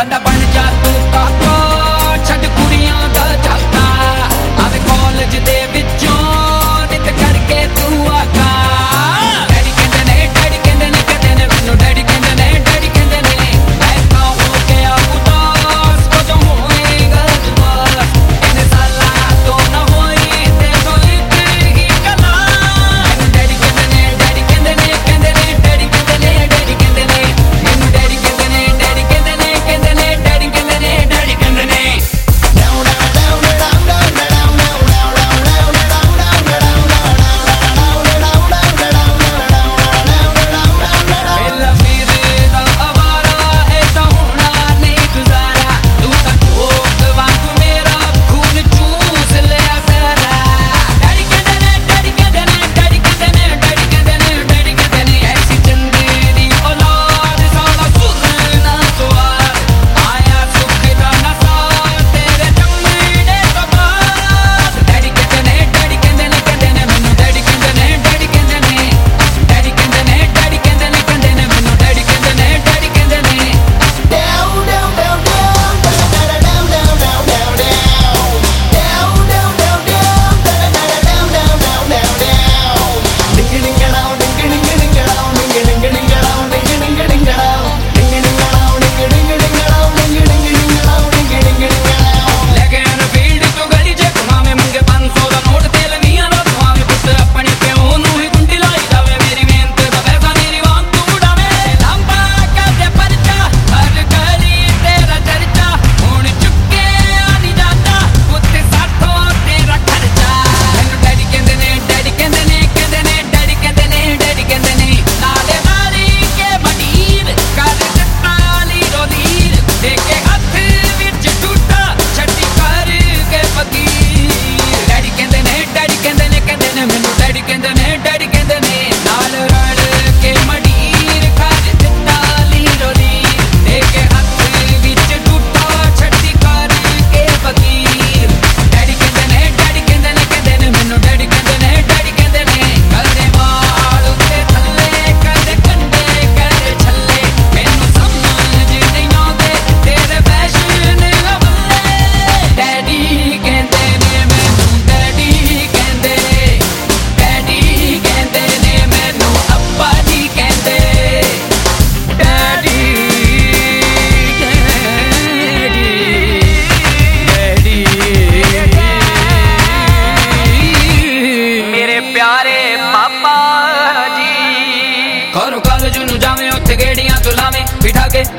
வந்த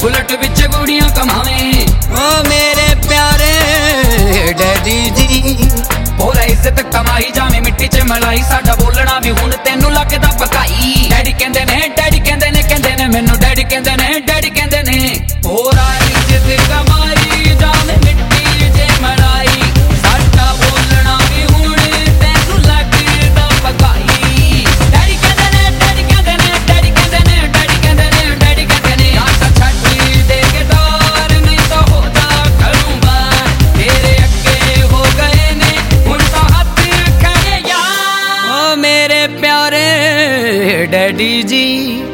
ਬੁਲਟ ਵਿੱਚ ਗੋੜੀਆਂ ਕਮਾਵੇਂ। ਓ ਮੇਰੇ ਪਿਆਰੇ ਡੈਡੀ ਜੀ। ਪੂਰਾ ਇੱਜ਼ਤ ਕਮਾਈ ਜਾਵੇਂ ਮਿੱਟੀ 'ਚ ਮਲਾਈ ਸਾਡਾ प्यारे डैडी जी।